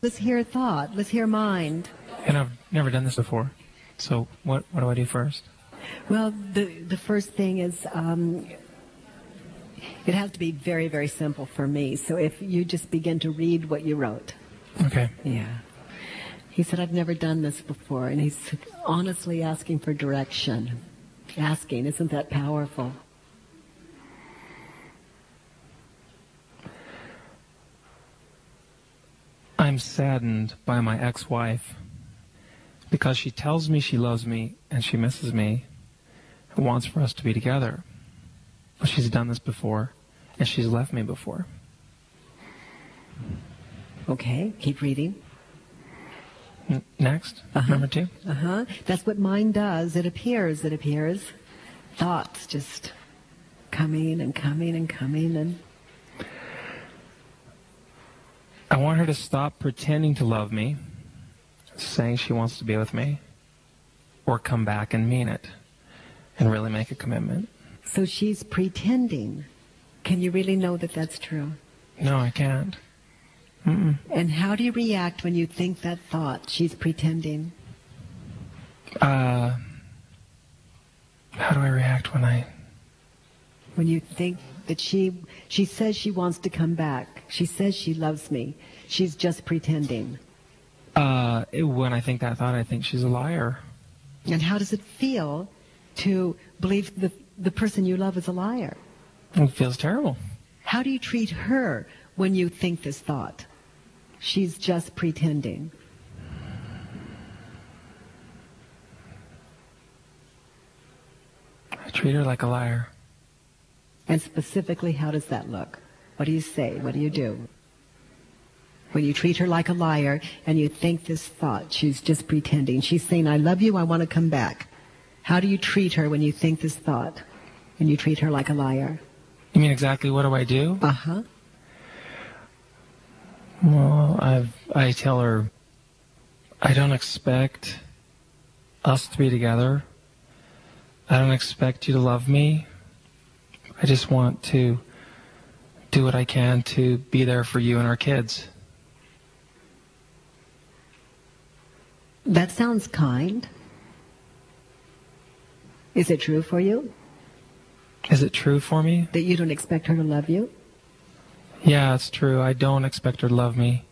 Let's hear thought. Let's hear mind. And I've never done this before. So what, what do I do first? Well, the, the first thing is um, it has to be very, very simple for me. So if you just begin to read what you wrote. Okay. Yeah. He said, I've never done this before. And he's honestly asking for direction. Asking, isn't that powerful? Saddened by my ex wife because she tells me she loves me and she misses me and wants for us to be together. But she's done this before and she's left me before. Okay, keep reading. Next, Uh-huh. number two. Uh huh. That's what mind does. It appears, it appears. Thoughts just coming and coming and coming and. I want her to stop pretending to love me, saying she wants to be with me, or come back and mean it and really make a commitment. So she's pretending. Can you really know that that's true? No, I can't. Mm-mm. And how do you react when you think that thought? She's pretending. Uh, how do I react when I When you think that she she says she wants to come back. She says she loves me. She's just pretending. Uh, when I think that thought, I think she's a liar. And how does it feel to believe the the person you love is a liar? It feels terrible. How do you treat her when you think this thought? She's just pretending. I treat her like a liar. And specifically, how does that look? What do you say? What do you do? When you treat her like a liar and you think this thought, she's just pretending. She's saying, I love you, I want to come back. How do you treat her when you think this thought and you treat her like a liar? You mean exactly what do I do? Uh huh. Well, I've, I tell her, I don't expect us to be together. I don't expect you to love me. I just want to do what I can to be there for you and our kids. That sounds kind. Is it true for you Is it true for me? that you don't expect her to love you? Yeah, it's true. I don't expect her to love me.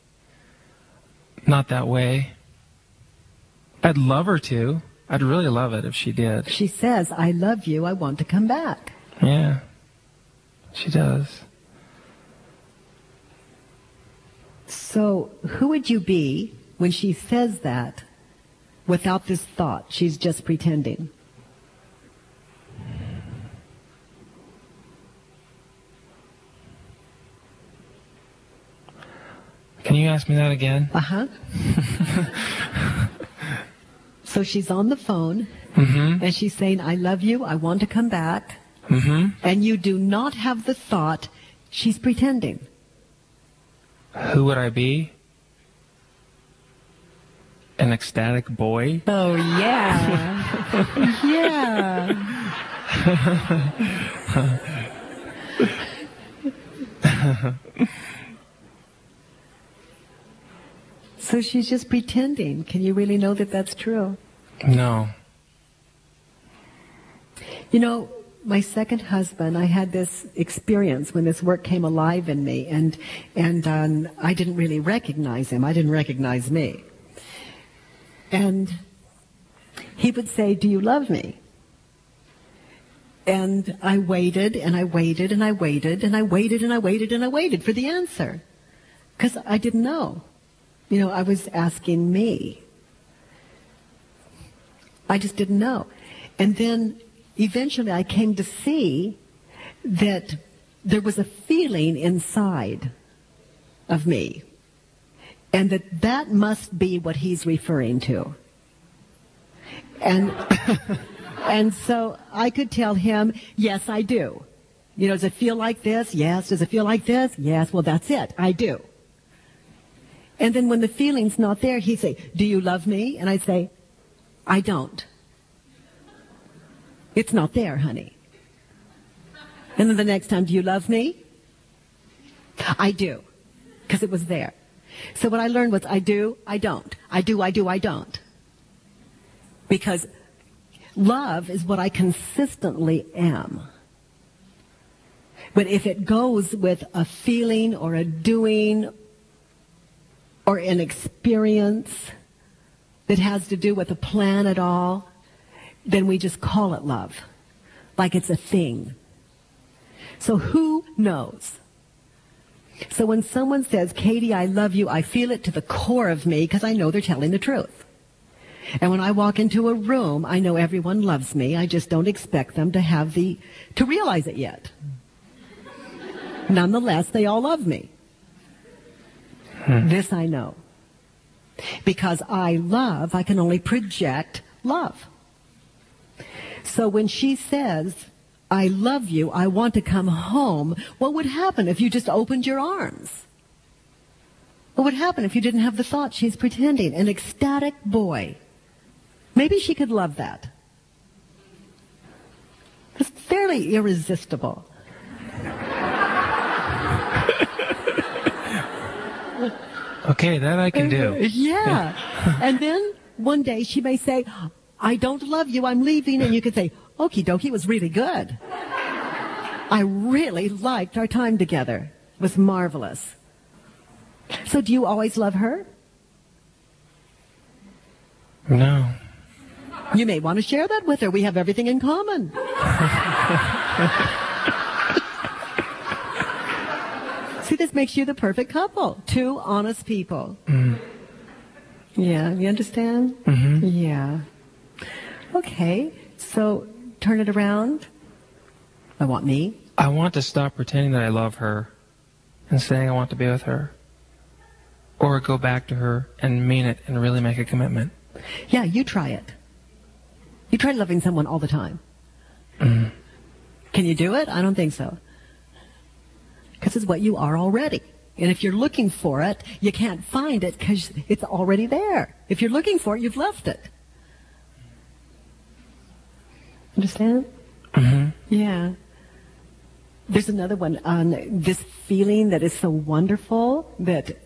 Not that way. I'd love her to. I'd really love it if she did. She says, I love you, I want to come back. Yeah. She does. So, who would you be when she says that without this thought? She's just pretending. Can you ask me that again? Uh huh. so she's on the phone Mm-hmm. and she's saying, I love you, I want to come back. Mm-hmm. And you do not have the thought, she's pretending. Who would I be? An ecstatic boy? Oh, yeah. yeah. so she's just pretending. Can you really know that that's true? No. You know, my second husband, I had this experience when this work came alive in me, and and um, I didn't really recognize him. I didn't recognize me. And he would say, "Do you love me?" And I waited and I waited and I waited and I waited and I waited and I waited for the answer because I didn't know. You know, I was asking me. I just didn't know. And then eventually I came to see that there was a feeling inside of me. And that that must be what he's referring to. And, and so I could tell him, yes, I do. You know, does it feel like this? Yes. Does it feel like this? Yes. Well, that's it. I do. And then when the feeling's not there, he'd say, do you love me? And I'd say, I don't. It's not there, honey. And then the next time, do you love me? I do. Because it was there. So what I learned was I do, I don't. I do, I do, I don't. Because love is what I consistently am. But if it goes with a feeling or a doing or an experience that has to do with a plan at all, then we just call it love. Like it's a thing. So who knows? So when someone says, Katie, I love you, I feel it to the core of me because I know they're telling the truth. And when I walk into a room, I know everyone loves me. I just don't expect them to have the, to realize it yet. Nonetheless, they all love me. Hmm. This I know. Because I love, I can only project love. So when she says, I love you, I want to come home, what would happen if you just opened your arms? What would happen if you didn't have the thought she's pretending? An ecstatic boy. Maybe she could love that. It's fairly irresistible. okay, that I can do. Yeah. and then one day she may say, I don't love you, I'm leaving. And you could say, okie dokie, was really good. I really liked our time together. It was marvelous. So do you always love her? No. You may want to share that with her. We have everything in common. See, this makes you the perfect couple. Two honest people. Mm. Yeah, you understand? Mm-hmm. Yeah. Okay, so turn it around. I want me. I want to stop pretending that I love her and saying I want to be with her. Or go back to her and mean it and really make a commitment. Yeah, you try it. You try loving someone all the time. Mm. Can you do it? I don't think so. Because it's what you are already. And if you're looking for it, you can't find it because it's already there. If you're looking for it, you've left it. Understand? Mm-hmm. Yeah. There's another one on this feeling that is so wonderful that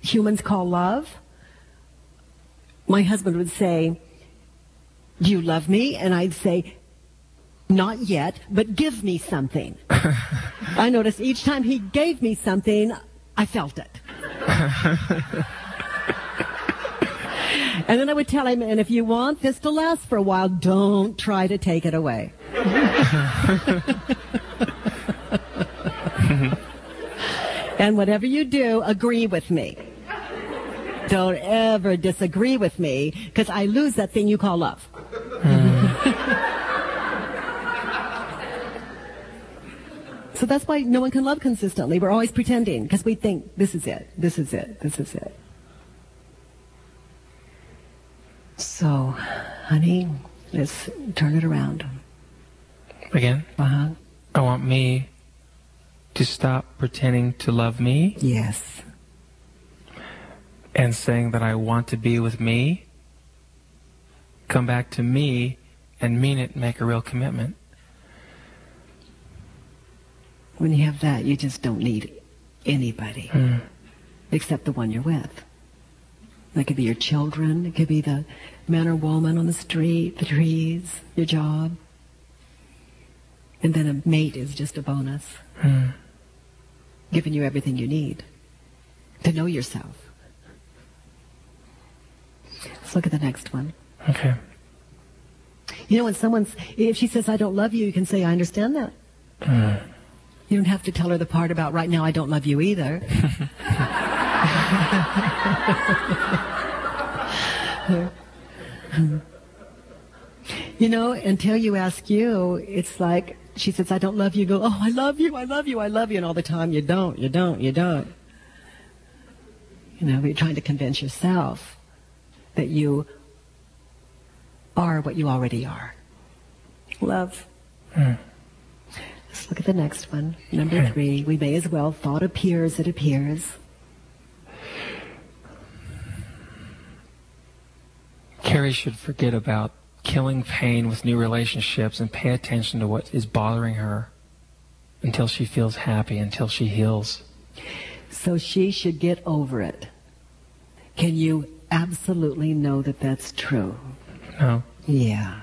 humans call love. My husband would say, Do you love me? And I'd say, Not yet, but give me something. I noticed each time he gave me something, I felt it. and then I would tell him, and if you want this to last for a while, don't try to take it away. and whatever you do, agree with me. Don't ever disagree with me because I lose that thing you call love. So that's why no one can love consistently. We're always pretending because we think this is it, this is it, this is it. So, honey, let's turn it around. Again? Uh-huh. I want me to stop pretending to love me. Yes. And saying that I want to be with me. Come back to me and mean it, make a real commitment. When you have that, you just don't need anybody mm. except the one you're with. That could be your children. It could be the man or woman on the street, the trees, your job. And then a mate is just a bonus. Mm. Giving you everything you need to know yourself. Let's look at the next one. Okay. You know, when someone's, if she says, I don't love you, you can say, I understand that. Mm. You don't have to tell her the part about right now I don't love you either. you know, until you ask you, it's like she says, I don't love you. you. Go, oh, I love you, I love you, I love you. And all the time you don't, you don't, you don't. You know, you're trying to convince yourself that you are what you already are. Love. Mm. Let's look at the next one. Number three, we may as well. Thought appears, it appears. Carrie should forget about killing pain with new relationships and pay attention to what is bothering her until she feels happy, until she heals. So she should get over it. Can you absolutely know that that's true? No. Yeah.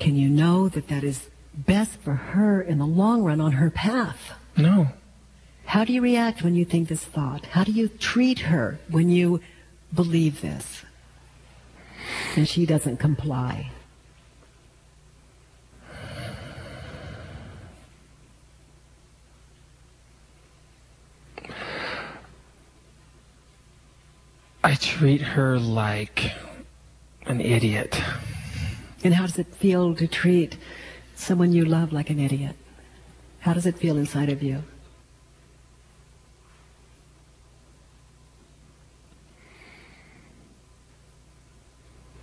Can you know that that is best for her in the long run on her path? No. How do you react when you think this thought? How do you treat her when you believe this? And she doesn't comply. I treat her like an idiot. And how does it feel to treat someone you love like an idiot? How does it feel inside of you?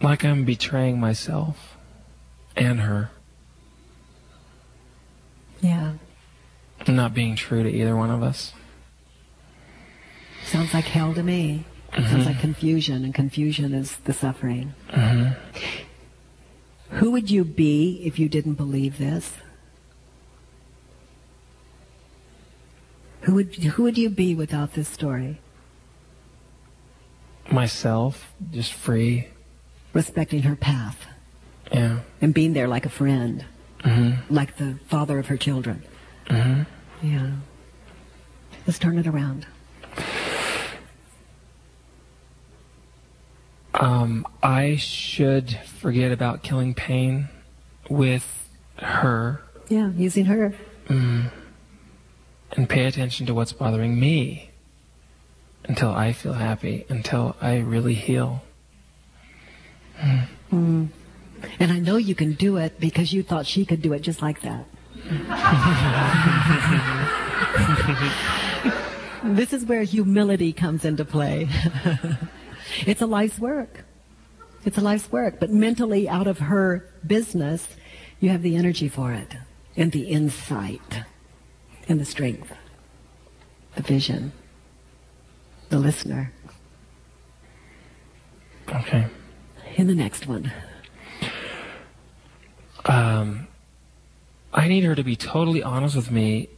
Like I'm betraying myself and her. Yeah. I'm not being true to either one of us. Sounds like hell to me. Sounds mm-hmm. like confusion, and confusion is the suffering. Mm-hmm. Who would you be if you didn't believe this? Who would, who would you be without this story? Myself, just free. Respecting her path Yeah. and being there like a friend, mm-hmm. like the father of her children. Mm-hmm. Yeah. Let's turn it around. Um, I should forget about killing pain with her Yeah, using her. Mm-hmm. and pay attention to what's bothering me until I feel happy, until I really heal. Mm. And I know you can do it because you thought she could do it just like that. this is where humility comes into play. it's a life's work. It's a life's work. But mentally, out of her business, you have the energy for it, and the insight, and the strength, the vision, the listener. Okay. In the next one. Um, I need her to be totally honest with me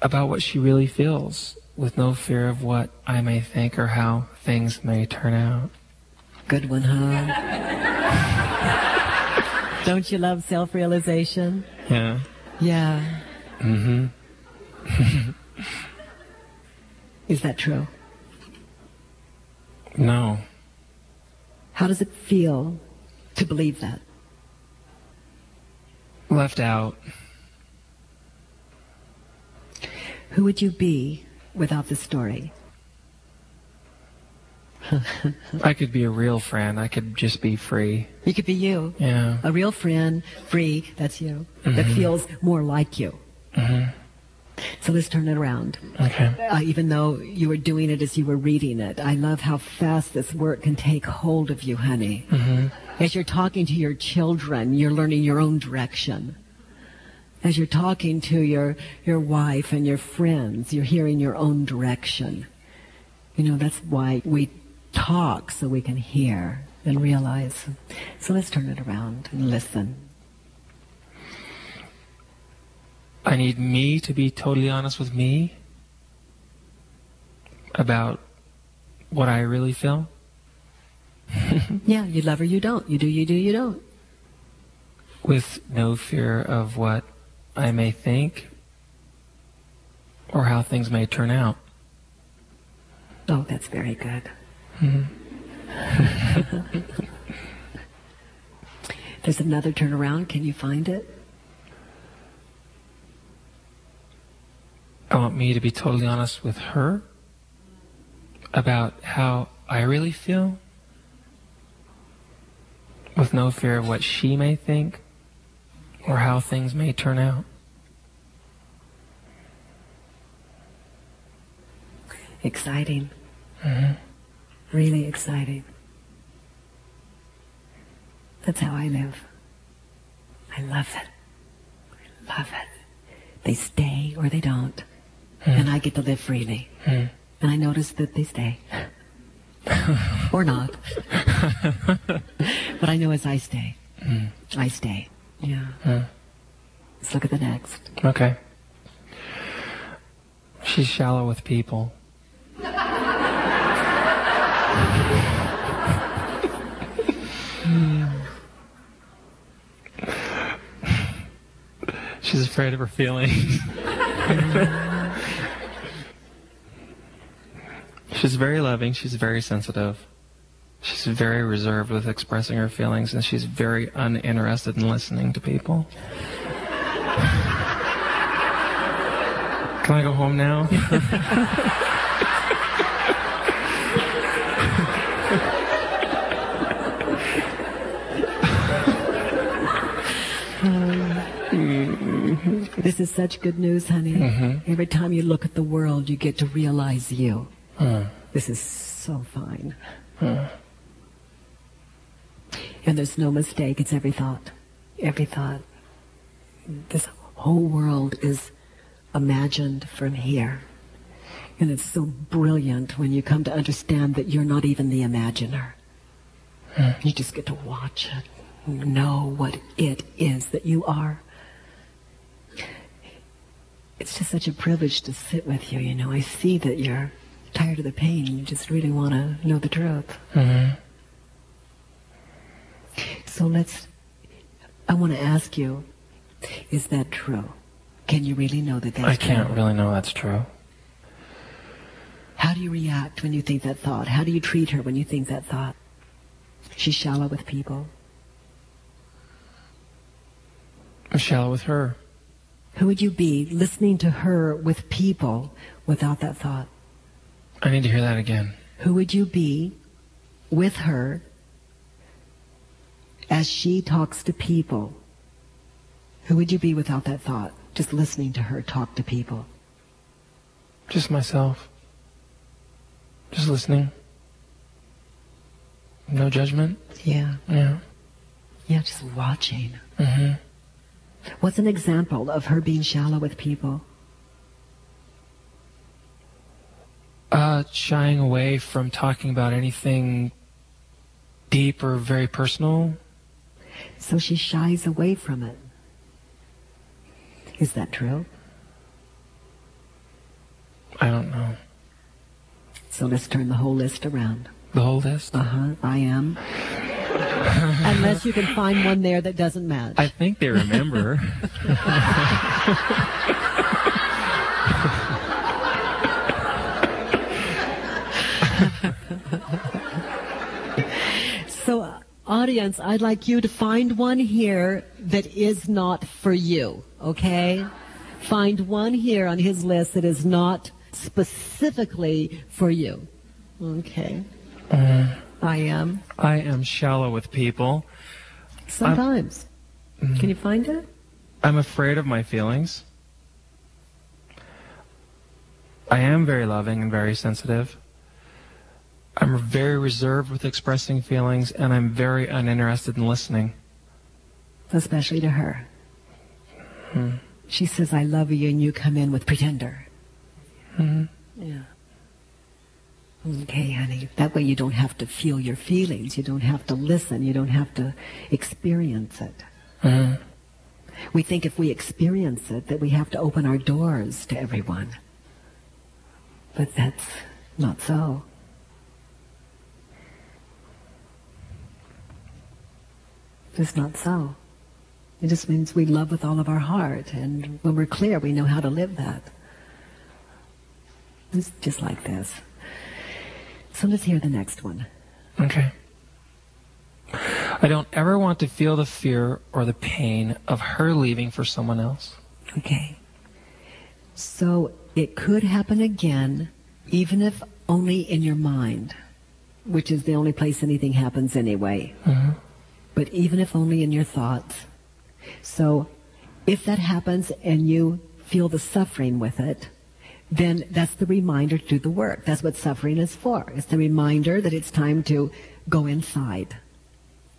about what she really feels, with no fear of what I may think or how things may turn out. Good one, huh? Don't you love self realization? Yeah. Yeah. Mm-hmm. Is that true? No. How does it feel to believe that? Left out. Who would you be without the story? I could be a real friend. I could just be free. You could be you. Yeah. A real friend, free, that's you. That mm-hmm. feels more like you. Mm-hmm. So let's turn it around. Okay. Uh, even though you were doing it as you were reading it, I love how fast this work can take hold of you, honey. As you're talking to your children, you're learning your own direction. As you're talking to your, your wife and your friends, you're hearing your own direction. You know, that's why we talk so we can hear and realize. So let's turn it around and listen. I need me to be totally honest with me about what I really feel. Yeah, you love her, you don't. You do, you do, you don't. with no fear of what I may think or how things may turn out. Oh, that's very good. Mm-hmm. There's another turnaround. Can you find it? I want me to be totally honest with her about how I really feel with no fear of what she may think or how things may turn out. Exciting. Mm-hmm. Really exciting. That's how I live. I love it. I love it. They stay or they don't mm. and I get to live freely. Mm. And I notice that they stay. or not. but I know as I stay, mm. I stay. Yeah. Mm. Let's look at the next. Okay. She's shallow with people. She's afraid of her feelings. she's very loving. She's very sensitive. She's very reserved with expressing her feelings, and she's very uninterested in listening to people. Can I go home now? This is such good news, honey. Mm-hmm. Every time you look at the world, you get to realize you. This is so fine. uh, And there's no mistake. It's every thought. Every thought. This whole world is imagined from here. And it's so brilliant when you come to understand that you're not even the imaginer. You just get to watch it, know what it is that you are. It's just such a privilege to sit with you, you know. I see that you're tired of the pain and you just really want to know the truth. mhm. So let's, I want to ask you, is that true? Can you really know that that's I can't true? really know that's true. How do you react when you think that thought? How do you treat her when you think that thought? She's shallow with people. I'm shallow with her. Who would you be listening to her with people without that thought? I need to hear that again. Who would you be with her as she talks to people? Who would you be without that thought? Just listening to her talk to people. Just myself. Just listening. No judgment. Yeah. Yeah. Yeah, just watching. Mm-hmm. What's an example of her being shallow with people? Uh, shying away from talking about anything deep or very personal. So she shies away from it. Is that true? I don't know. So let's turn the whole list around. The whole list. Uh huh, I am. Unless you can find one there that doesn't match. I think they remember. So, uh, audience, I'd like you to find one here that is not for you, okay? Find one here on his list that is not specifically for you. Okay. Uh, I am. I am shallow with people. Sometimes. Mm. Can you find it? I'm afraid of my feelings. I am very loving and very sensitive. I'm very reserved with expressing feelings, and I'm very uninterested in listening. Especially to her. She says, I love you, and you come in with pretender. Mhm. Yeah. Okay, honey. That way you don't have to feel your feelings. You don't have to listen. You don't have to experience it. Mhm. We think if we experience it that we have to open our doors to everyone. But that's not so. It's not so. It just means we love with all of our heart, and when we're clear, we know how to live that. It's just like this. So let's hear the next one. Okay. I don't ever want to feel the fear or the pain of her leaving for someone else. Okay. So it could happen again, even if only in your mind, which is the only place anything happens anyway. Mhm. But even if only in your thoughts. So if that happens and you feel the suffering with it, then that's the reminder to do the work. That's what suffering is for. It's the reminder that it's time to go inside,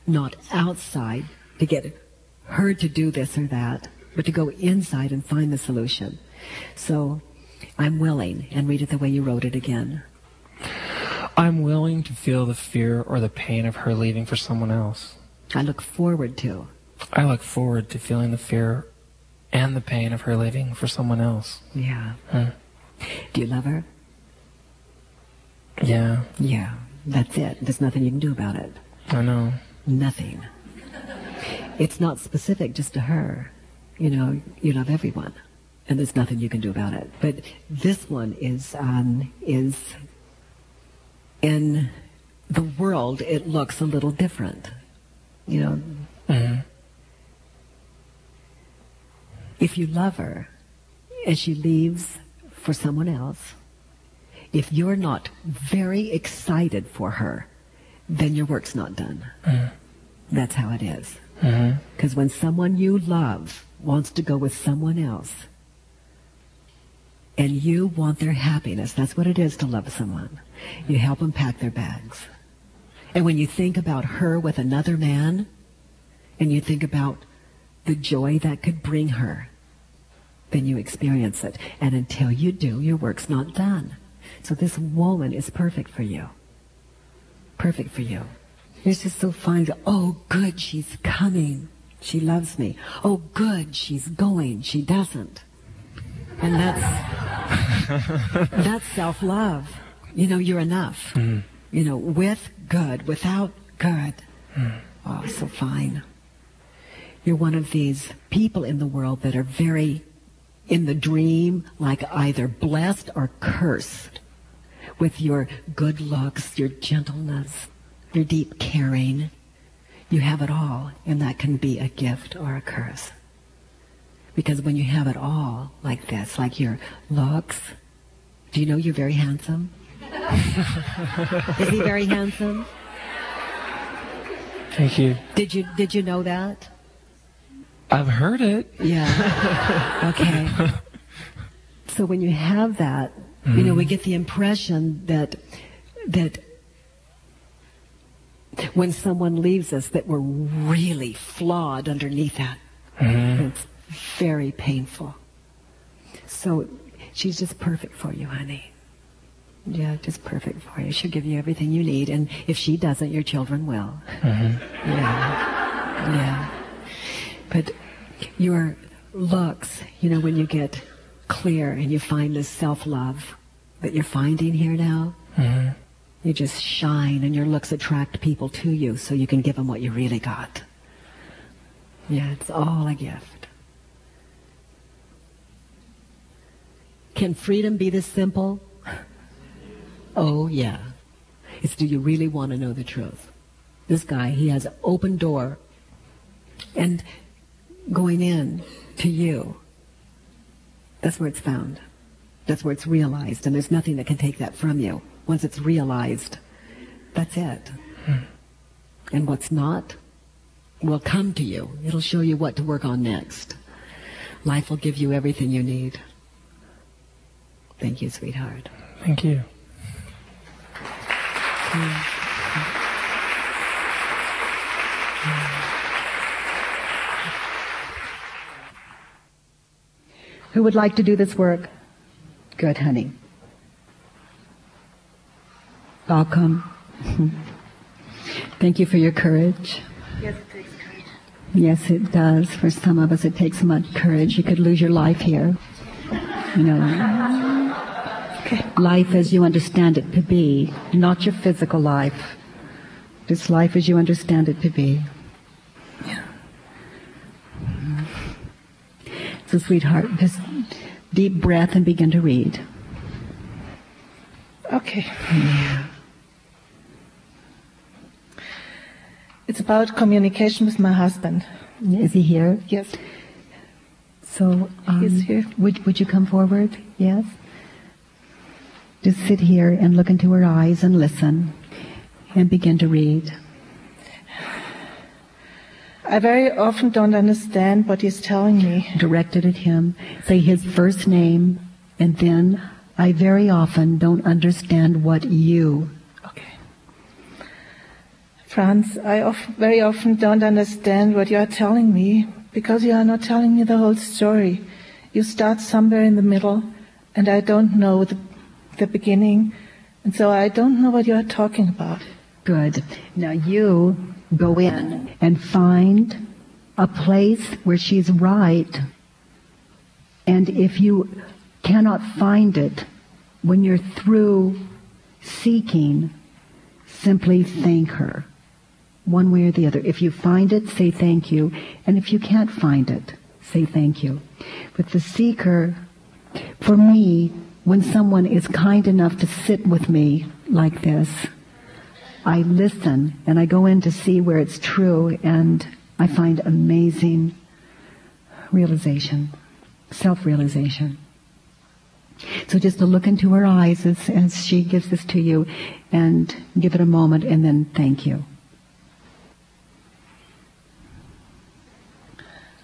not outside to get her to do this or that, but to go inside and find the solution. So I'm willing, and read it the way you wrote it again. I'm willing to feel the fear or the pain of her leaving for someone else. I look forward to. I look forward to feeling the fear and the pain of her leaving for someone else. Yeah. Do you love her? Yeah, Yeah. That's it. There's nothing you can do about it. I know. Nothing. It's not specific just to her. You know, you love everyone, and there's nothing you can do about it. But this one is um, is in the world. It looks a little different. You know, Mm-hmm. if you love her and she leaves for someone else, if you're not very excited for her, then your work's not done. That's how it is. Because when someone you love wants to go with someone else, and you want their happiness, that's what it is to love someone. You help them pack their bags. And when you think about her with another man, and you think about the joy that could bring her, then you experience it. And until you do, your work's not done. So this woman is perfect for you. Perfect for you. It's just so fun. Oh, good, she's coming. She loves me. Oh, good, she's going. She doesn't. And that's that's self-love. You know, you're enough. Mm. You know, with good, without good. Hmm. Oh, so fine. You're one of these people in the world that are very in the dream, like either blessed or cursed with your good looks, your gentleness, your deep caring. You have it all, and that can be a gift or a curse. Because when you have it all like this, like your looks, do you know you're very handsome? Is he very handsome? Thank you. Did you did you know that? I've heard it. Yeah. Okay. So when you have that, you know, we mm. get the impression that that when someone leaves us, that we're really flawed underneath that. Mm-hmm. It's very painful. So she's just perfect for you, honey. Yeah, just perfect for you. She'll give you everything you need, and if she doesn't, your children will. Mm-hmm. Yeah, yeah. But your looks, you know, when you get clear and you find this self-love that you're finding here now, mm-hmm. you just shine and your looks attract people to you so you can give them what you really got. Yeah, it's all a gift. Can freedom be this simple? Oh, yeah. It's do you really want to know the truth? This guy, he has an open door and going in to you. That's where it's found. That's where it's realized. And there's nothing that can take that from you. Once it's realized, that's it. Hmm. And what's not will come to you. It'll show you what to work on next. Life will give you everything you need. Thank you, sweetheart. Thank you. Who would like to do this work? Good, honey. Welcome. Thank you for your courage. Yes, it takes courage. Yes, it does. For some of us, it takes much courage. You could lose your life here. You know. life as you understand it to be, not your physical life. Just life as you understand it to be. Yeah. So, sweetheart, just deep breath and begin to read. Okay. Yeah. It's about communication with my husband. Is he here? Yes. So, um, He's here. Would, would you come forward? Yes? Just sit here and look into her eyes and listen and begin to read. I very often don't understand what he's telling me. Directed at him. Say his first name and then I very often don't understand what you. Okay. Franz, I of, very often don't understand what you are telling me because you are not telling me the whole story. You start somewhere in the middle and I don't know the, the beginning and so I don't know what you are talking about. Good. Now you go in and find a place where she's right. And if you cannot find it, when you're through seeking, simply thank her. One way or the other. If you find it, say thank you. And if you can't find it, say thank you. With the seeker, for me, when someone is kind enough to sit with me like this, I listen and I go in to see where it's true and I find amazing realization, self-realization. So just to look into her eyes as, as she gives this to you and give it a moment and then thank you.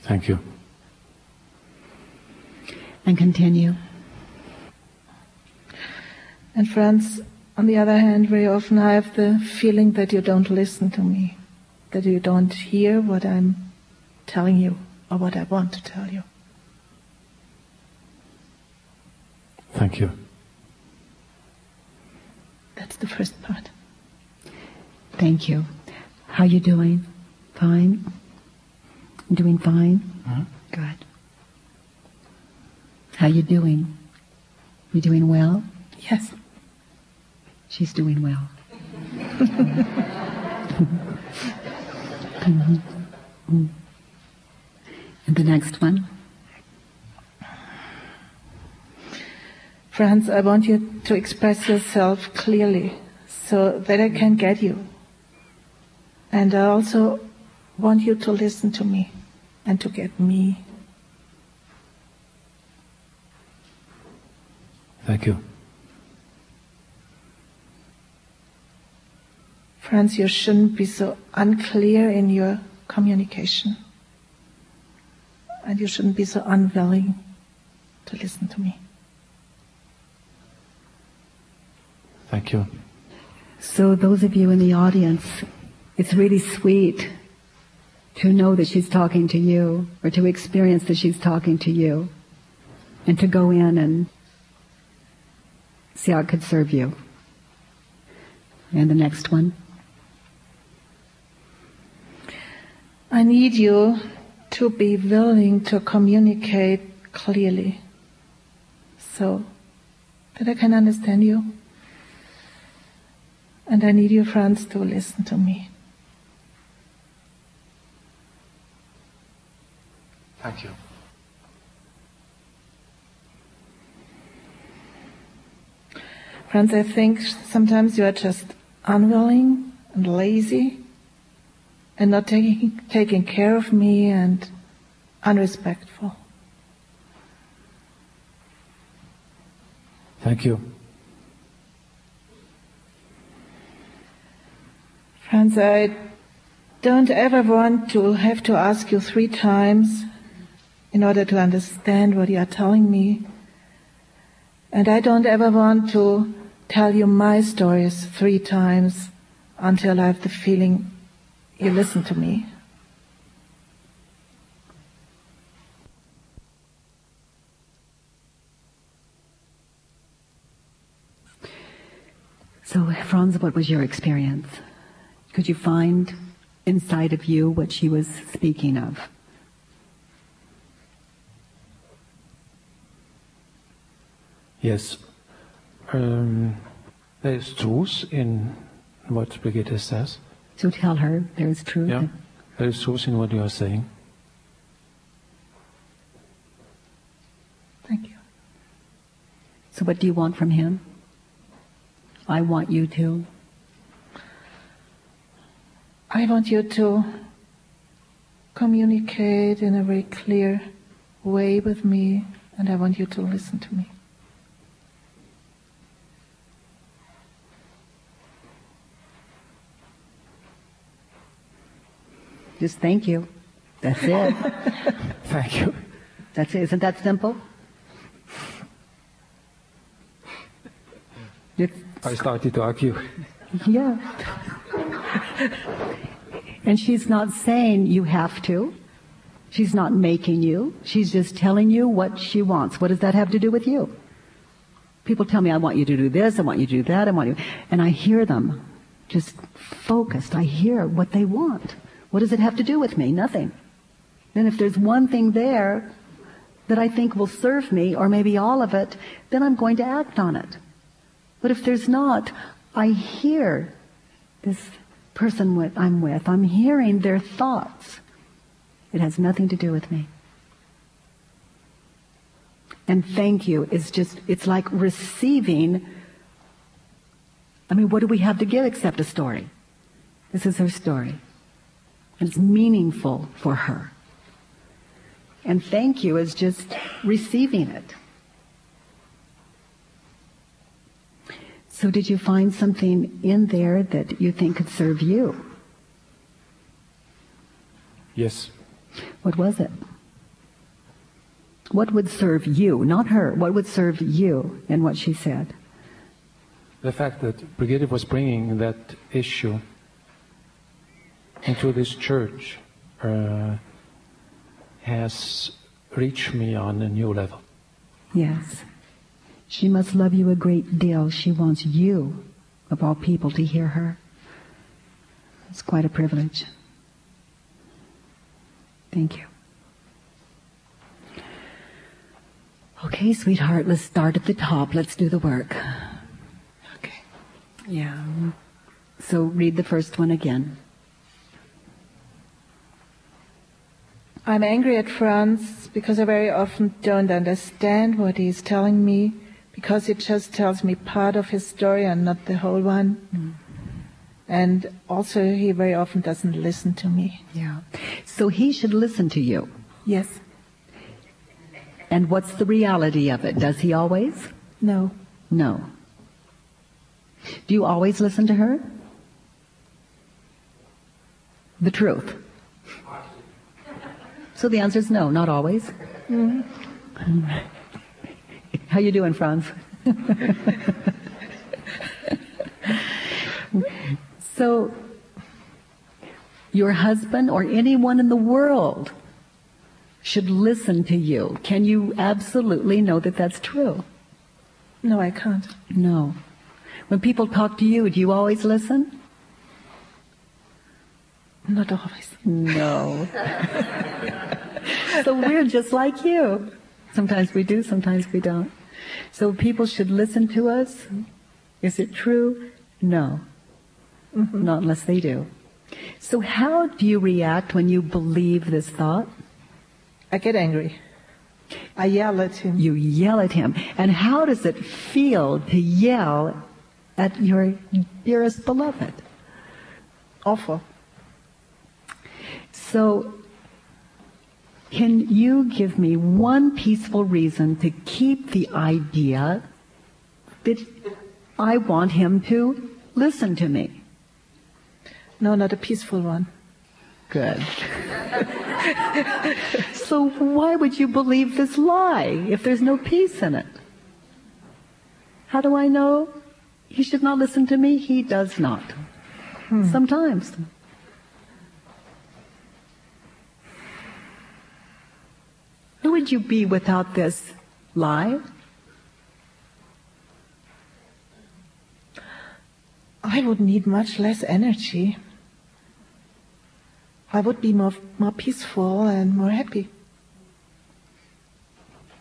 Thank you. And continue. And Franz, on the other hand, very often I have the feeling that you don't listen to me, that you don't hear what I'm telling you or what I want to tell you. Thank you. That's the first part. Thank you. How you doing? Fine? Doing fine? Mhm. Good. How you doing? You doing well? Yes. She's doing well. And the next one? Franz, I want you to express yourself clearly so that I can get you. And I also want you to listen to me and to get me. Thank you. Franz, you shouldn't be so unclear in your communication. And you shouldn't be so unwilling to listen to me. Thank you. So those of you in the audience, it's really sweet to know that she's talking to you or to experience that she's talking to you and to go in and see how it could serve you. And the next one. I need you to be willing to communicate clearly so that I can understand you. And I need you, Franz to listen to me. Thank you. Franz, I think sometimes you are just unwilling and lazy and not taking, taking care of me and unrespectful. Thank you. Franz, I don't ever want to have to ask you three times in order to understand what you are telling me. And I don't ever want to tell you my stories three times until I have the feeling you listen to me. So Franz, what was your experience? Could you find inside of you what she was speaking of? Yes. Um, there is truth in what Brigitte says. So tell her there's truth. Yeah. There is truth in what you are saying. Thank you. So what do you want from him? I want you to. I want you to communicate in a very clear way with me, and I want you to listen to me. Just thank you. That's it. Thank you. That's it. Isn't that simple? It's, I started to argue. yeah. and she's not saying you have to. She's not making you. She's just telling you what she wants. What does that have to do with you? People tell me, I want you to do this, I want you to do that, I want you, and I hear them just focused. I hear what they want. What does it have to do with me? Nothing. Then if there's one thing there that I think will serve me, or maybe all of it, then I'm going to act on it. But if there's not, I hear this person with, I'm with. I'm hearing their thoughts. It has nothing to do with me. and thank you is just, it's like receiving. I mean, what do we have to give except a story? This is her story. And it's meaningful for her. And thank you is just receiving it. So did you find something in there that you think could serve you? Yes. What was it? What would serve you, not her, what would serve you in what she said? The fact that Brigitte was bringing that issue into this church uh, has reached me on a new level. Yes. She must love you a great deal. She wants you, of all people, to hear her. It's quite a privilege. Thank you. Okay, sweetheart, let's start at the top. Let's do the work. Okay. Yeah. So read the first one again. I'm angry at Franz because I very often don't understand what he's telling me because he just tells me part of his story and not the whole one. Mm. And also he very often doesn't listen to me. Yeah. So he should listen to you. Yes. And what's the reality of it? Does he always? No. No. Do you always listen to her? The truth. So the answer is no, not always. Mm-hmm. How you doing, Franz? so your husband or anyone in the world should listen to you. Can you absolutely know that that's true? No, I can't. No. When people talk to you, do you always listen? Not always. No. so we're just like you. Sometimes we do, sometimes we don't. So people should listen to us. Is it true? No. Mm-hmm. Not unless they do. So how do you react when you believe this thought? I get angry. I yell at him. You yell at him. And how does it feel to yell at your dearest beloved? Awful. So, can you give me one peaceful reason to keep the idea that I want him to listen to me? No, not a peaceful one. Good. so why would you believe this lie if there's no peace in it? How do I know he should not listen to me? He does not. Hmm. Sometimes. Who would you be without this lie? I would need much less energy. I would be more, more peaceful and more happy.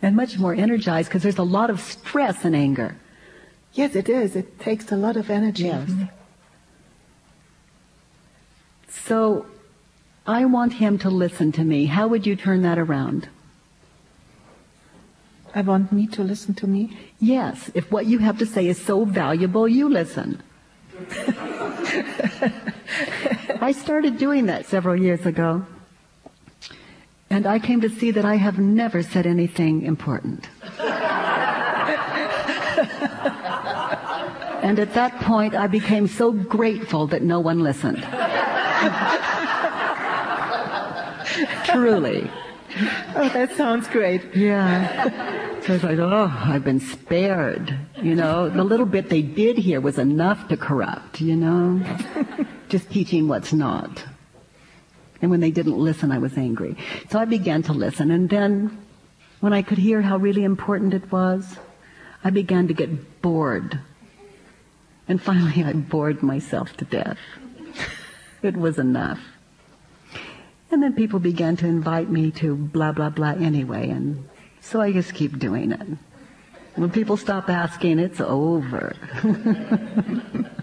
And much more energized because there's a lot of stress and anger. Yes, it is. It takes a lot of energy. Yes. So I want him to listen to me. How would you turn that around? I want me to listen to me. Yes, if what you have to say is so valuable, you listen. I started doing that several years ago. And I came to see that I have never said anything important. and at that point, I became so grateful that no one listened. Truly. Oh, that sounds great. Yeah. So it's like, oh, I've been spared. You know, the little bit they did here was enough to corrupt, you know? Just teaching what's not. And when they didn't listen, I was angry. So I began to listen. And then when I could hear how really important it was, I began to get bored. And finally I bored myself to death. It was enough. And then people began to invite me to blah, blah, blah anyway. And so I just keep doing it. When people stop asking, it's over.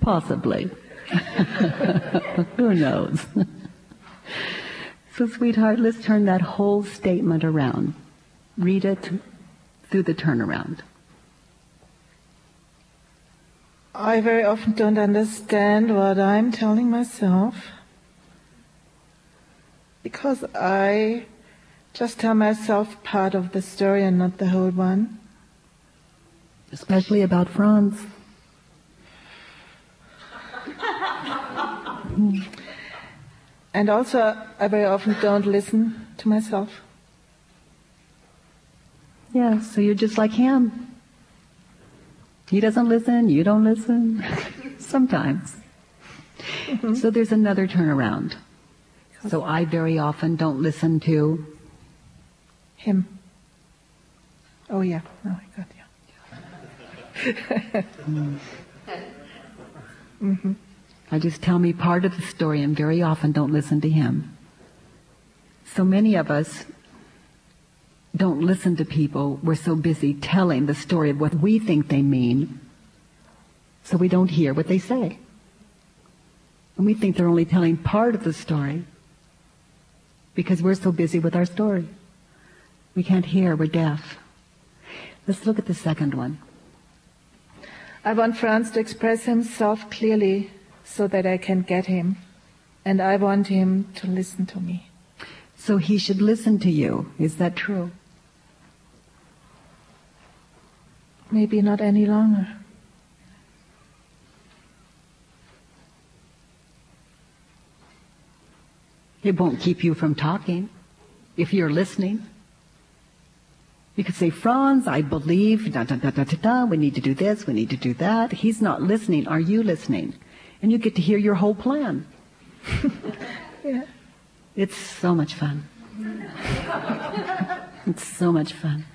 Possibly. Who knows? so, sweetheart, let's turn that whole statement around. read it through the turnaround? I very often don't understand what I'm telling myself because I just tell myself part of the story and not the whole one. Especially about Franz. And also, I very often don't listen to myself. Yeah, so you're just like him. He doesn't listen, you don't listen. Sometimes. Mm-hmm. So there's another turnaround. So I very often don't listen to him. Oh yeah, oh my God, yeah. mm-hmm. I just tell me part of the story and very often don't listen to him. So many of us don't listen to people. We're so busy telling the story of what we think they mean, so we don't hear what they say. And we think they're only telling part of the story because we're so busy with our story. We can't hear, we're deaf. Let's look at the second one. I want Franz to express himself clearly so that I can get him. And I want him to listen to me. So he should listen to you. Is that true? Maybe not any longer. It won't keep you from talking if you're listening. You could say, Franz, I believe, da, da, da, da, da, da, we need to do this, we need to do that. He's not listening. Are you listening? And you get to hear your whole plan. yeah. It's so much fun. it's so much fun.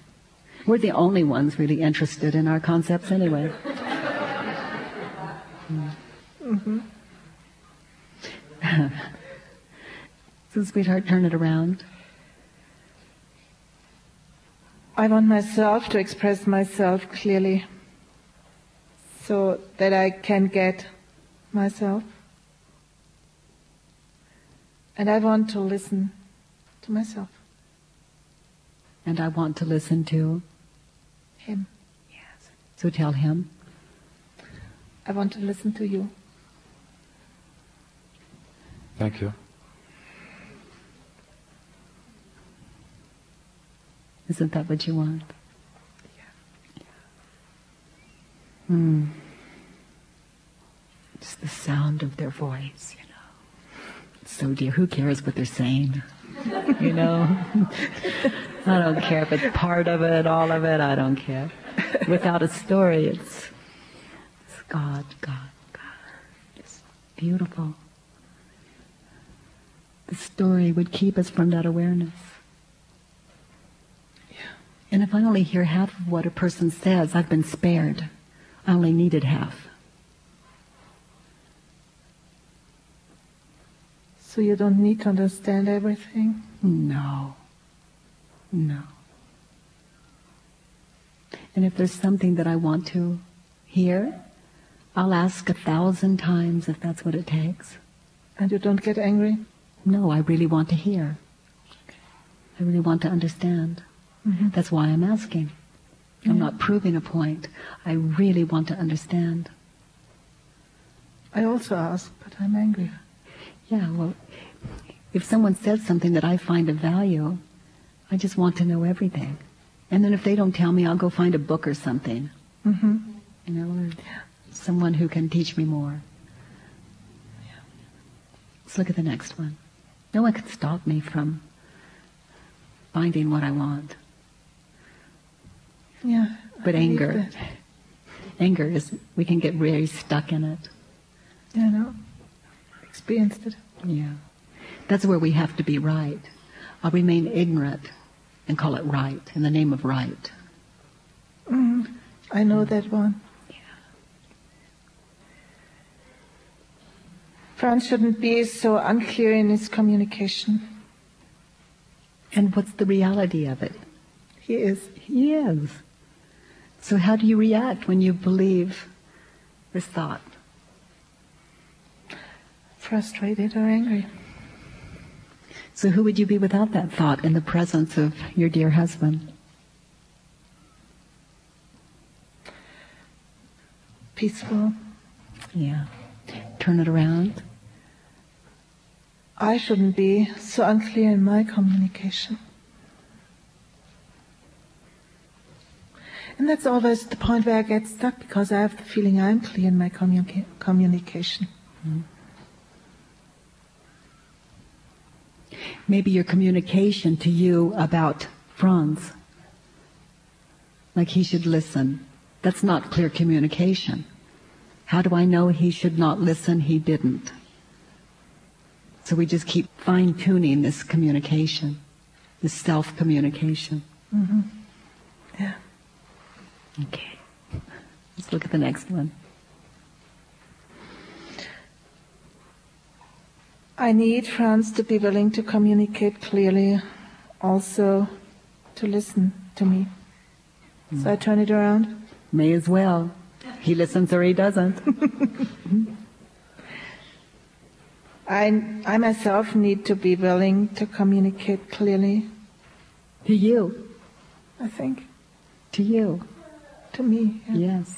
We're the only ones really interested in our concepts anyway. Mm-hmm. so, sweetheart, turn it around. I want myself to express myself clearly so that I can get myself. And I want to listen to myself. And I want to listen to him. Yes. So tell him. I want to listen to you. Thank you. Isn't that what you want? Yeah. Hmm. Just the sound of their voice, you know. So dear, who cares what they're saying? you know? I don't care if it's part of it, all of it, I don't care. Without a story, it's, it's God, God, God. It's beautiful. The story would keep us from that awareness. And if I only hear half of what a person says, I've been spared. I only needed half. So you don't need to understand everything? No. No. And if there's something that I want to hear, I'll ask a thousand times if that's what it takes. And you don't get angry? No, I really want to hear. I really want to understand. Mm-hmm. That's why I'm asking. I'm not proving a point. I really want to understand. I also ask, but I'm angry. Yeah, well, if someone says something that I find of value, I just want to know everything. And then if they don't tell me, I'll go find a book or something. Mm-hmm. You know, or someone who can teach me more. Yeah. Let's look at the next one. No one can stop me from finding what I want. Yeah. But anger, anger is, we can get very stuck in it. Yeah, I know. Experienced it. Yeah. That's where we have to be right. I'll remain ignorant and call it right in the name of right. Mm, I know that one. Yeah. Franz shouldn't be so unclear in his communication. And what's the reality of it? He is. He is. So, how do you react when you believe this thought? Frustrated or angry. So, who would you be without that thought in the presence of your dear husband? Peaceful. Yeah. Turn it around. I shouldn't be so unclear in my communication. And that's always the point where I get stuck because I have the feeling I'm clear in my communica- communication. Hmm. Maybe your communication to you about Franz. Like he should listen. That's not clear communication. How do I know he should not listen? He didn't. So we just keep fine tuning this communication, this self communication. Mm-hmm. Yeah. Okay. Let's look at the next one. I need Franz to be willing to communicate clearly, also to listen to me. So I turn it around. May as well. He listens or he doesn't. I, I myself need to be willing to communicate clearly, to you. I think, To you. To me. yeah. Yes.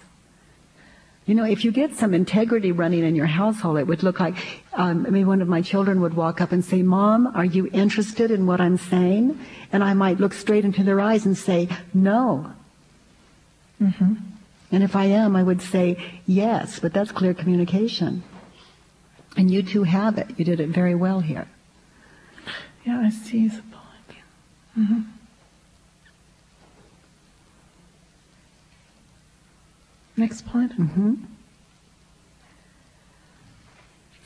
You know, if you get some integrity running in your household, it would look like um, maybe one of my children would walk up and say, Mom, are you interested in what I'm saying? And I might look straight into their eyes and say, No. And if I am, I would say, Yes, but that's clear communication. And you two have it. You did it very well here. Yeah, I see the point. hmm Next point. hmm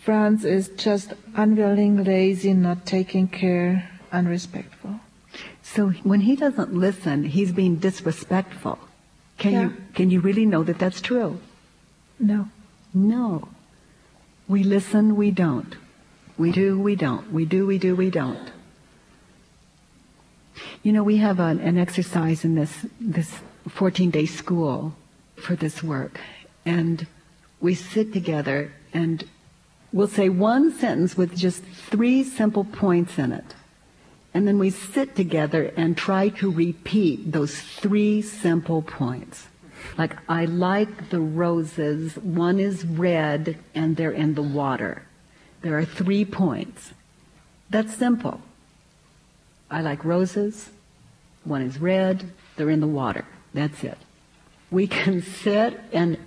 Franz is just unwilling, lazy, not taking care, unrespectful. So when he doesn't listen, he's being disrespectful. Can Yeah. you can you really know that that's true? No. No. We listen, we don't. We do, we don't. We do, we do, we don't. You know, we have an, an exercise in this this 14 day school for this work, and we sit together and we'll say one sentence with just three simple points in it. And then we sit together and try to repeat those three simple points. Like, I like the roses. One is red and they're in the water. There are three points. That's simple. I like roses. One is red. They're in the water. That's it. We can sit and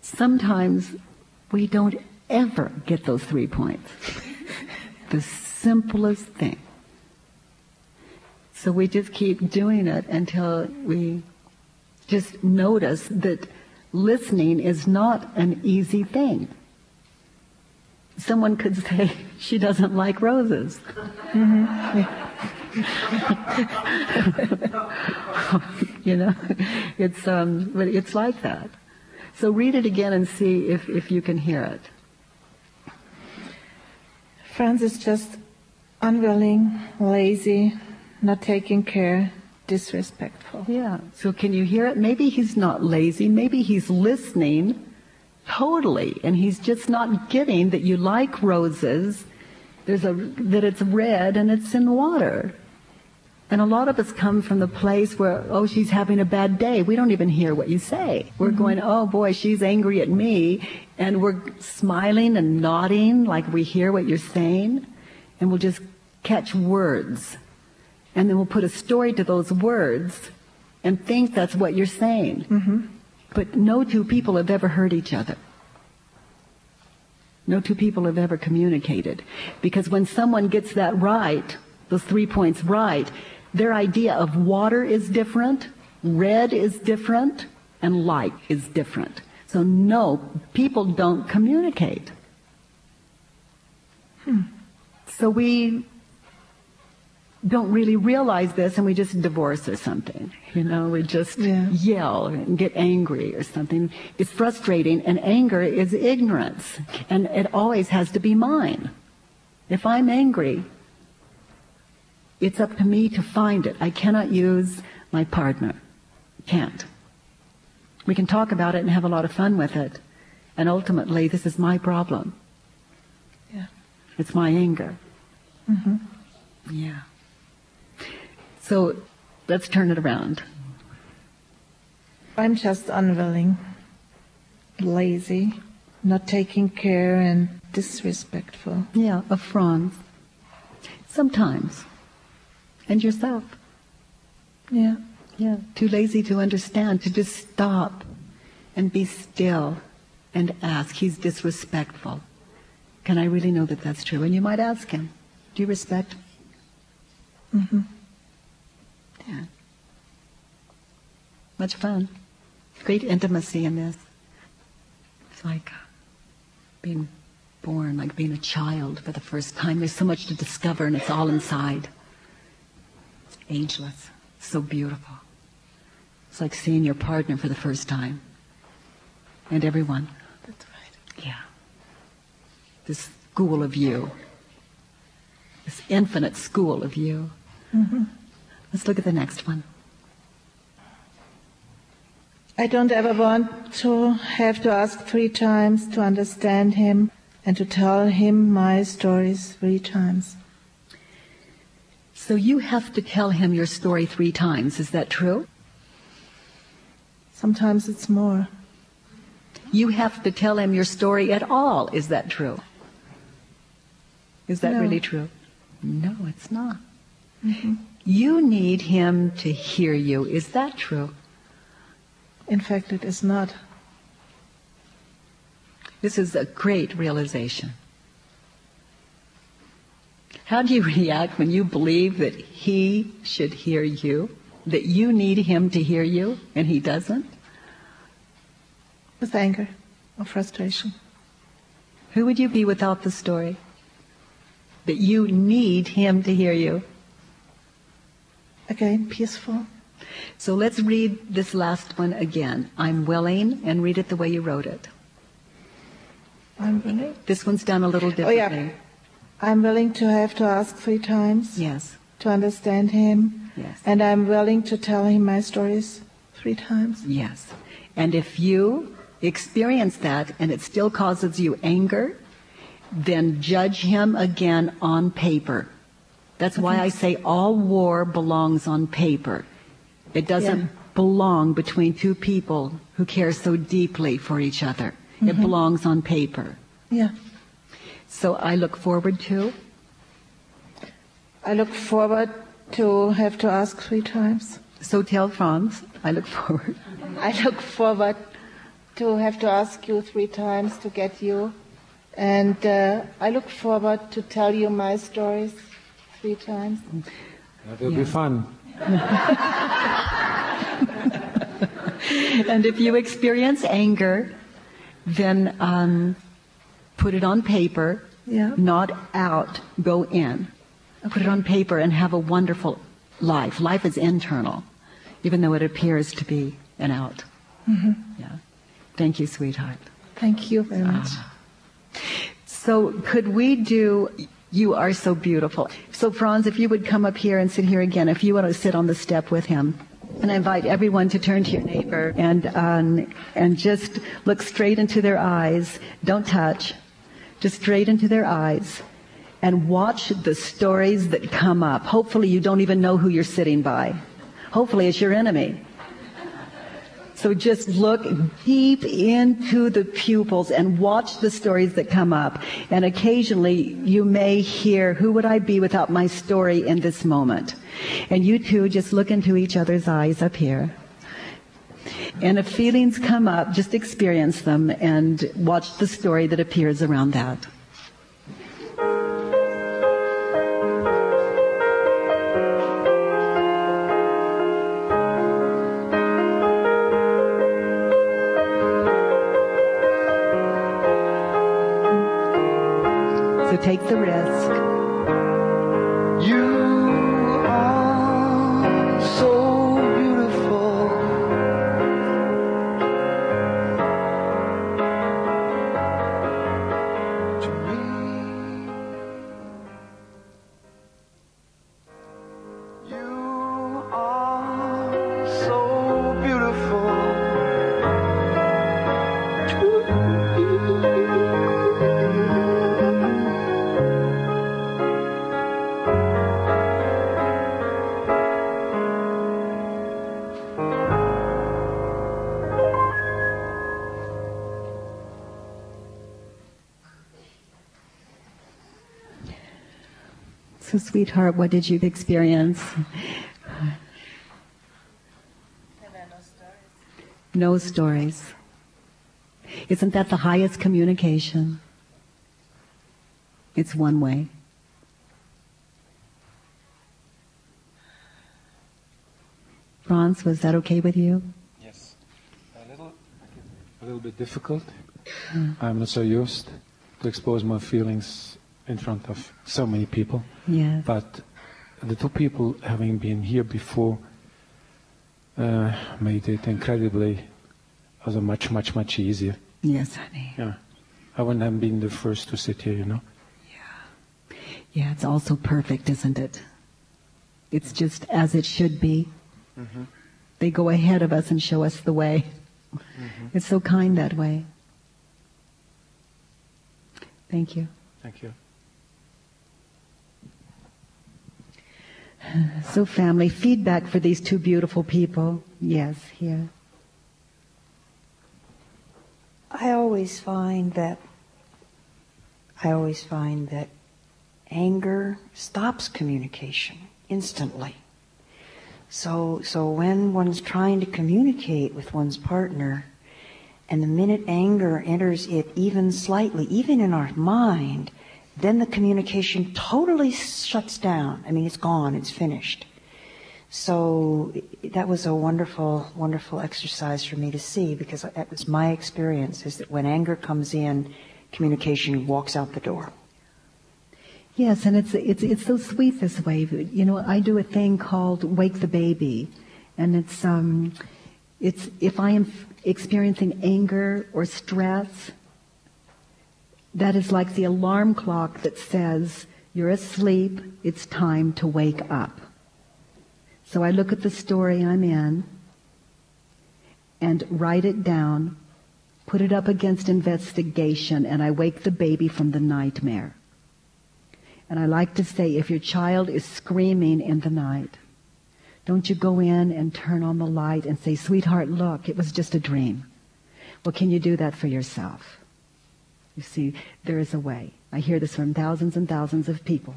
sometimes we don't ever get those three points. the simplest thing. So we just keep doing it until we just notice that listening is not an easy thing. Someone could say she doesn't like roses. Mm-hmm. you know, it's um, but it's like that. So read it again and see if, if you can hear it. Franz is just unwilling, lazy, not taking care, disrespectful. Yeah. So can you hear it? Maybe he's not lazy. Maybe he's listening totally, and he's just not getting that you like roses. There's a that it's red and it's in water. And a lot of us come from the place where, oh, she's having a bad day. We don't even hear what you say. We're mm-hmm. going, oh boy, she's angry at me. And we're smiling and nodding like we hear what you're saying. And we'll just catch words. And then we'll put a story to those words and think that's what you're saying. Mm-hmm. But no two people have ever heard each other. No two people have ever communicated. Because when someone gets that right, those three points right, their idea of water is different, red is different, and light is different. So no, people don't communicate. Hmm. So we don't really realize this and we just divorce or something. You know, we just Yeah. yell and get angry or something. It's frustrating and anger is ignorance and it always has to be mine. If I'm angry, it's up to me to find it. I cannot use my partner. Can't. We can talk about it and have a lot of fun with it. And ultimately, this is my problem. Yeah. It's my anger. Mm-hmm. Yeah. So let's turn it around. I'm just unwilling, lazy, not taking care, and disrespectful. Yeah, of Franz. Sometimes. And yourself. Yeah. Yeah, too lazy to understand, to just stop and be still and ask. He's disrespectful. Can I really know that that's true? And you might ask him, do you respect? Mm-hmm. Yeah. Much fun. Great intimacy in this. It's like being born, like being a child for the first time. There's so much to discover and it's all inside. Ageless. So beautiful. It's like seeing your partner for the first time. And everyone. That's right. Yeah. This school of you. This infinite school of you. Mm-hmm. Let's look at the next one. I don't ever want to have to ask three times to understand him and to tell him my stories three times. So you have to tell him your story three times. Is that true? Sometimes it's more. You have to tell him your story at all. Is that true? Is that No. really true? No, it's not. Mm-hmm. You need him to hear you. Is that true? In fact, it is not. This is a great realization. How do you react when you believe that he should hear you? That you need him to hear you and he doesn't? With anger or frustration. Who would you be without the story? That you need him to hear you. Again, peaceful. So let's read this last one again. I'm willing and read it the way you wrote it. I'm willing. This one's done a little differently. Oh, yeah. I'm willing to have to ask three times Yes. to understand him. Yes. And I'm willing to tell him my stories three times. Yes. And if you experience that and it still causes you anger, then judge him again on paper. That's why I say all war belongs on paper. It doesn't Yeah. belong between two people who care so deeply for each other. It mm-hmm. belongs on paper. Yeah. So I look forward to I look forward to have to ask three times. So tell Franz, I look forward. I look forward to have to ask you three times to get you. And uh, I look forward to tell you my stories three times. That will be fun. And if you experience anger, then um, put it on paper, Yeah. not out, go in. Put it on paper and have a wonderful life. Life is internal, even though it appears to be an out. Mm-hmm. Yeah. Thank you, sweetheart. Thank you very much. So could we do You Are So Beautiful? So Franz, if you would come up here and sit here again, if you want to sit on the step with him. And I invite everyone to turn to your neighbor and, um, and just look straight into their eyes. Don't touch. Just straight into their eyes. And watch the stories that come up. Hopefully you don't even know who you're sitting by. Hopefully it's your enemy. So just look deep into the pupils and watch the stories that come up. And occasionally you may hear, who would I be without my story in this moment? And you two just look into each other's eyes up here. And if feelings come up, just experience them and watch the story that appears around that. So take the risk. So, sweetheart, what did you experience? No stories. Isn't that the highest communication? It's one way. Franz, was that okay with you? Yes. A little, a little bit difficult. I'm not so used to expose my feelings in front of so many people. Yes. But the two people having been here before uh, made it incredibly, also much, much, much easier. Yes, honey. Yeah. I wouldn't have been the first to sit here, you know. Yeah, Yeah, it's also perfect, isn't it? It's just as it should be. They go ahead of us and show us the way. It's so kind that way. Thank you. Thank you. So, family, feedback for these two beautiful people. Yes, here. I always find that I always find that anger stops communication instantly. So so when one's trying to communicate with one's partner and the minute anger enters it even slightly, even in our mind, then the communication totally shuts down. I mean, it's gone, it's finished. So that was a wonderful, wonderful exercise for me to see because that was my experience is that when anger comes in, communication walks out the door. Yes, and it's it's it's so sweet this way. You know, I do a thing called Wake the Baby, and it's um, it's if I am experiencing anger or stress, that is like the alarm clock that says you're asleep. It's time to wake up. So I look at the story I'm in and write it down, put it up against investigation, and I wake the baby from the nightmare. And I like to say, if your child is screaming in the night, don't you go in and turn on the light and say, sweetheart, look, it was just a dream. Well, can you do that for yourself? You see, there is a way. I hear this from thousands and thousands of people.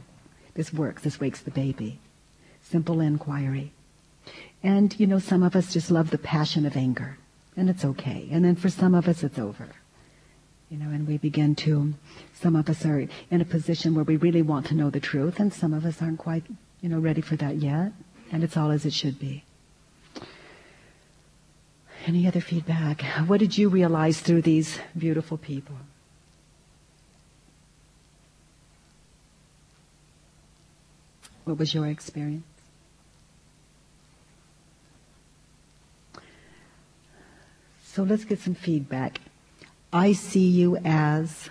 This works. This wakes the baby. Simple inquiry. And, you know, some of us just love the passion of anger. And it's okay. And then for some of us, it's over. You know, and we begin to, some of us are in a position where we really want to know the truth, and some of us aren't quite, you know, ready for that yet. And it's all as it should be. Any other feedback? What did you realize through these beautiful people? What was your experience? So let's get some feedback. I see you as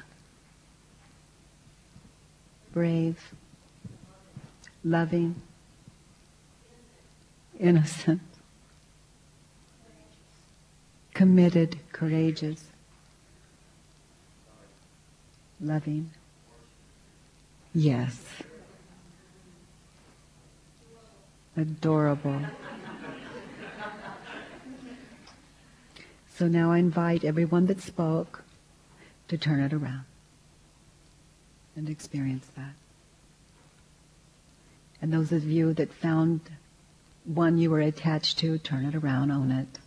brave, loving, innocent, committed, courageous, loving. Yes. Adorable. So now I invite everyone that spoke to turn it around and experience that. And those of you that found one you were attached to, turn it around, own it.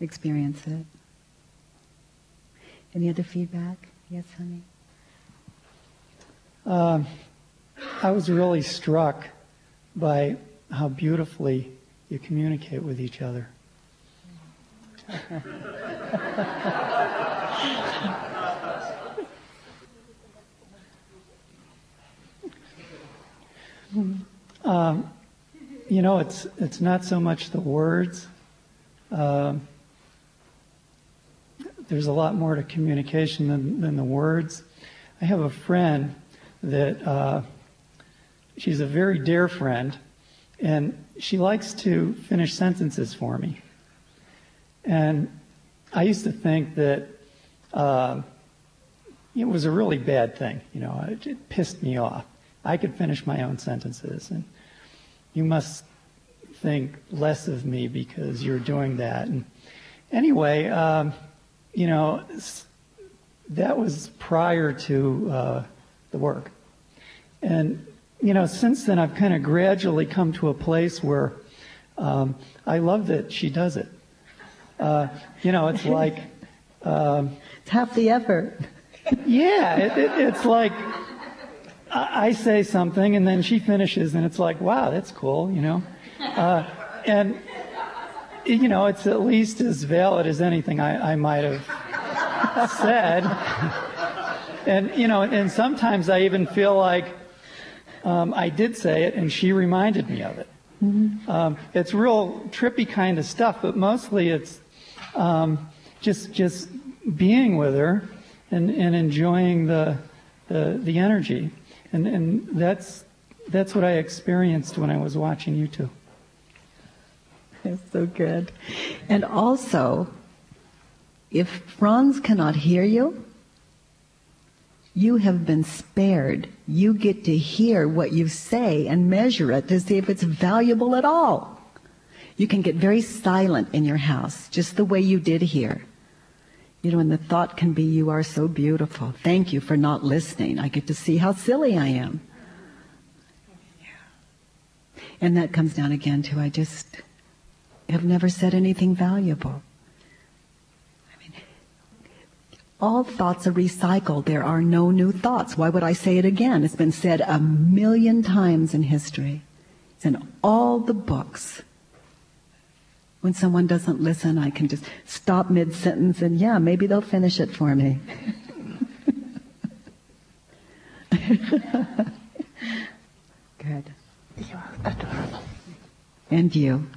Experience it. Any other feedback? Yes, honey? Um, I was really struck by how beautifully you communicate with each other. um, you know, it's it's not so much the words. Um, there's a lot more to communication than, than the words. I have a friend that uh, she's a very dear friend, and she likes to finish sentences for me. And I used to think that uh, it was a really bad thing. You know, it, it pissed me off. I could finish my own sentences, and you must think less of me because you're doing that. And anyway, um, you know, that was prior to uh, the work. And you know, since then I've kind of gradually come to a place where um, I love that she does it. Uh, you know, it's like. Um, it's half the effort. yeah, it, it, it's like I, I, say something and then she finishes, and it's like, wow, that's cool, you know. Uh, and you know, it's at least as valid as anything I, I might have said. and you know, and sometimes I even feel like um, I did say it, and she reminded me of it. Mm-hmm. Um, it's real trippy kind of stuff, but mostly it's um, just just being with her and, and enjoying the, the the energy, and and that's that's what I experienced when I was watching you two. That's so good. And also, if Franz cannot hear you, you have been spared. You get to hear what you say and measure it to see if it's valuable at all. You can get very silent in your house, just the way you did here. You know, and the thought can be, you are so beautiful. Thank you for not listening. I get to see how silly I am. And that comes down again to, I just have never said anything valuable. All thoughts are recycled. There are no new thoughts. Why would I say it again? It's been said a million times in history. It's in all the books. When someone doesn't listen, I can just stop mid sentence and, yeah, maybe they'll finish it for me. Good. You are adorable. And you.